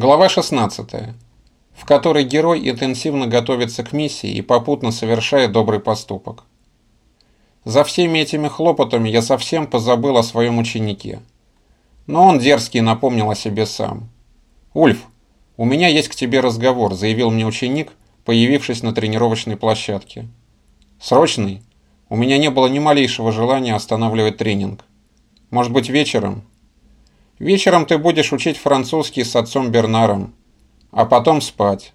Глава 16, в которой герой интенсивно готовится к миссии и попутно совершает добрый поступок. За всеми этими хлопотами я совсем позабыл о своем ученике. Но он дерзкий напомнил о себе сам. «Ульф, у меня есть к тебе разговор», – заявил мне ученик, появившись на тренировочной площадке. «Срочный? У меня не было ни малейшего желания останавливать тренинг. Может быть, вечером?» Вечером ты будешь учить французский с отцом Бернаром, а потом спать.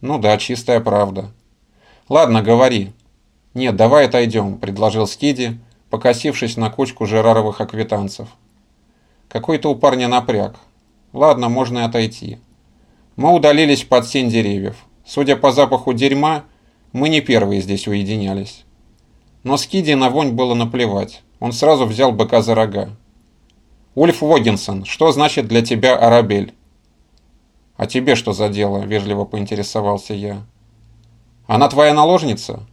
Ну да, чистая правда. Ладно, говори. Нет, давай отойдем, предложил Скиди, покосившись на кучку жераровых аквитанцев. Какой-то у парня напряг. Ладно, можно и отойти. Мы удалились под сень деревьев. Судя по запаху дерьма, мы не первые здесь уединялись. Но Скиди на вонь было наплевать. Он сразу взял быка за рога. «Ульф Вогинсон, что значит для тебя Арабель?» «А тебе что за дело?» – вежливо поинтересовался я. «Она твоя наложница?»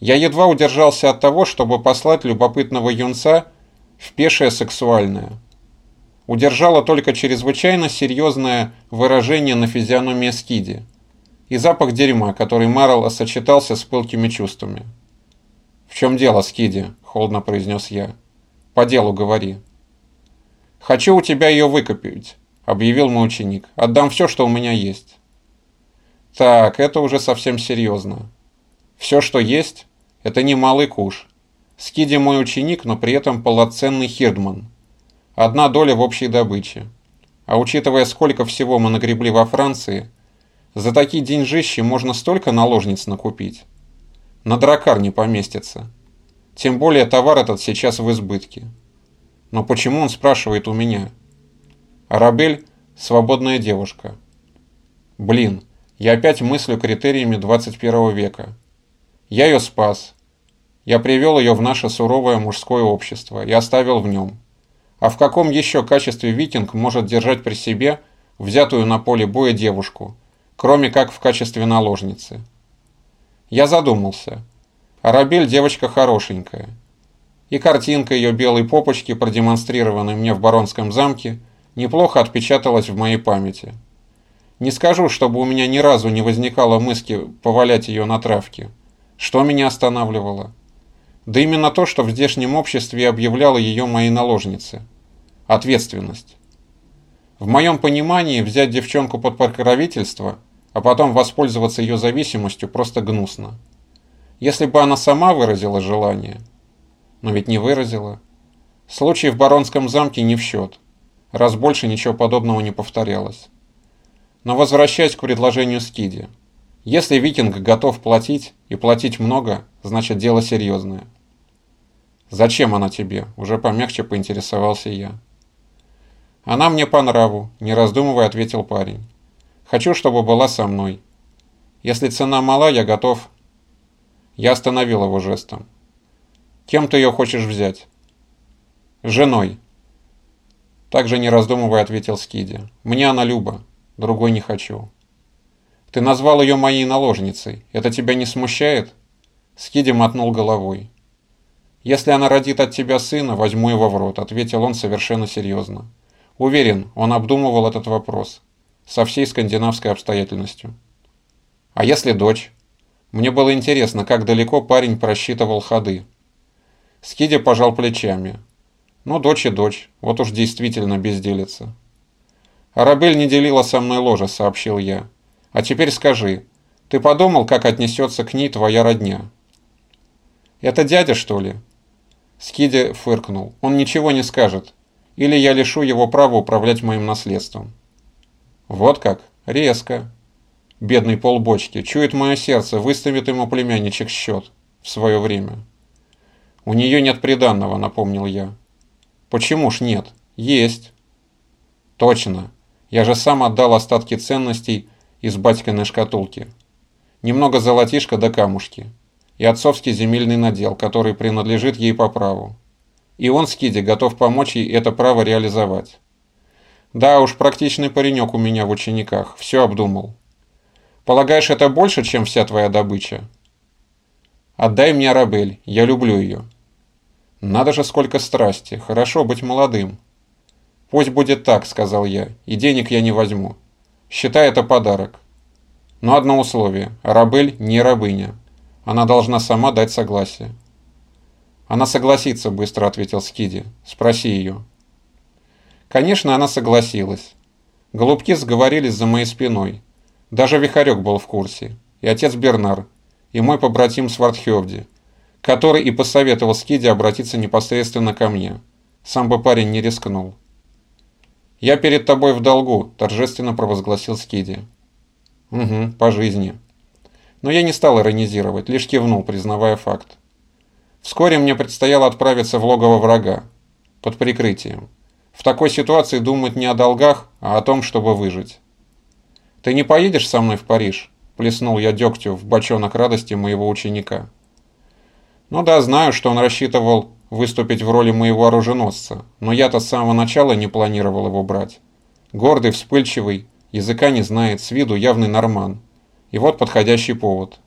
Я едва удержался от того, чтобы послать любопытного юнца в пешее сексуальное. Удержало только чрезвычайно серьезное выражение на физиономии Скиди и запах дерьма, который Марл сочетался с пылкими чувствами. «В чем дело, Скиди?» – холодно произнес я. «По делу говори». «Хочу у тебя ее выкупить», — объявил мой ученик. «Отдам все, что у меня есть». Так, это уже совсем серьезно. Все, что есть, это немалый куш. Скиди мой ученик, но при этом полноценный хирдман. Одна доля в общей добыче. А учитывая, сколько всего мы нагребли во Франции, за такие деньжищи можно столько наложниц накупить. На дракар не поместится. Тем более товар этот сейчас в избытке. Но почему он спрашивает у меня? Арабель – свободная девушка. Блин, я опять мыслю критериями 21 века. Я ее спас. Я привел ее в наше суровое мужское общество и оставил в нем. А в каком еще качестве викинг может держать при себе взятую на поле боя девушку, кроме как в качестве наложницы? Я задумался. Арабель девочка хорошенькая, и картинка ее белой попочки, продемонстрированной мне в Баронском замке, неплохо отпечаталась в моей памяти. Не скажу, чтобы у меня ни разу не возникало мысли повалять ее на травке. Что меня останавливало? Да именно то, что в здешнем обществе объявляла ее моей наложнице. Ответственность. В моем понимании взять девчонку под покровительство, а потом воспользоваться ее зависимостью просто гнусно. Если бы она сама выразила желание – но ведь не выразила. Случай в Баронском замке не в счет, раз больше ничего подобного не повторялось. Но возвращаясь к предложению Скиди. Если викинг готов платить, и платить много, значит дело серьезное. «Зачем она тебе?» – уже помягче поинтересовался я. «Она мне по нраву», – не раздумывая ответил парень. «Хочу, чтобы была со мной. Если цена мала, я готов». Я остановил его жестом. Кем ты ее хочешь взять? Женой. Также не раздумывая ответил Скиди. Мне она Люба, другой не хочу. Ты назвал ее моей наложницей. Это тебя не смущает? Скиди мотнул головой. «Если она родит от тебя сына, возьму его в рот», — ответил он совершенно серьезно. Уверен, он обдумывал этот вопрос со всей скандинавской обстоятельностью. «А если дочь?» Мне было интересно, как далеко парень просчитывал ходы. Скидя пожал плечами. Ну, дочь и дочь, вот уж действительно безделица. Арабель не делила со мной ложе, сообщил я. А теперь скажи, ты подумал, как отнесется к ней твоя родня? Это дядя, что ли? Скиди фыркнул. Он ничего не скажет. Или я лишу его права управлять моим наследством. Вот как? Резко. Бедный полбочки. Чует мое сердце, выставит ему племянничек счет в свое время. «У нее нет приданного», — напомнил я. «Почему ж нет? Есть». «Точно. Я же сам отдал остатки ценностей из батькиной шкатулки. Немного золотишка да камушки. И отцовский земельный надел, который принадлежит ей по праву. И он, Скиди, готов помочь ей это право реализовать. Да уж, практичный паренек у меня в учениках. Все обдумал. Полагаешь, это больше, чем вся твоя добыча? Отдай мне Арабель, я люблю ее. Надо же сколько страсти, хорошо быть молодым. Пусть будет так, сказал я, и денег я не возьму. Считай это подарок. Но одно условие. Рабель не рабыня. Она должна сама дать согласие. Она согласится, быстро ответил Скиди. Спроси ее. Конечно, она согласилась. Голубки сговорились за моей спиной. Даже Вихарек был в курсе. И отец Бернар. И мой побратим Свардхевди. Который и посоветовал Скиди обратиться непосредственно ко мне. Сам бы парень не рискнул. «Я перед тобой в долгу», – торжественно провозгласил Скиди. «Угу, по жизни». Но я не стал иронизировать, лишь кивнул, признавая факт. Вскоре мне предстояло отправиться в логово врага, под прикрытием. В такой ситуации думать не о долгах, а о том, чтобы выжить. «Ты не поедешь со мной в Париж?» – плеснул я дегтю в бочонок радости моего ученика. Ну да, знаю, что он рассчитывал выступить в роли моего оруженосца, но я-то с самого начала не планировал его брать. Гордый, вспыльчивый, языка не знает, с виду явный норман. И вот подходящий повод.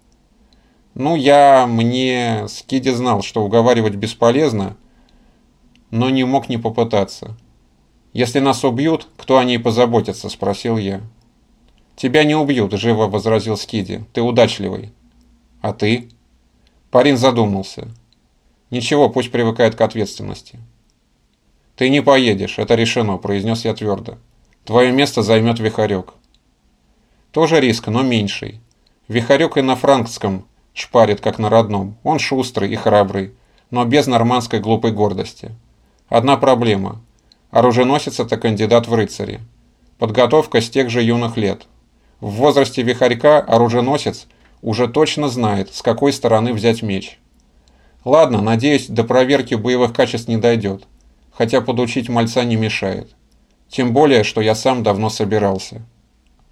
Ну, я, мне, Скиди знал, что уговаривать бесполезно, но не мог не попытаться. «Если нас убьют, кто о ней позаботится?» – спросил я. «Тебя не убьют», – живо возразил Скиди. «Ты удачливый». «А ты?» Парень задумался. Ничего, пусть привыкает к ответственности. Ты не поедешь, это решено, произнес я твердо. Твое место займет Вихарек. Тоже риск, но меньший. Вихарек и на франкском шпарит, как на родном. Он шустрый и храбрый, но без нормандской глупой гордости. Одна проблема. Оруженосец – это кандидат в рыцари. Подготовка с тех же юных лет. В возрасте вихарька оруженосец уже точно знает, с какой стороны взять меч. Ладно, надеюсь, до проверки боевых качеств не дойдет, хотя подучить мальца не мешает. Тем более, что я сам давно собирался.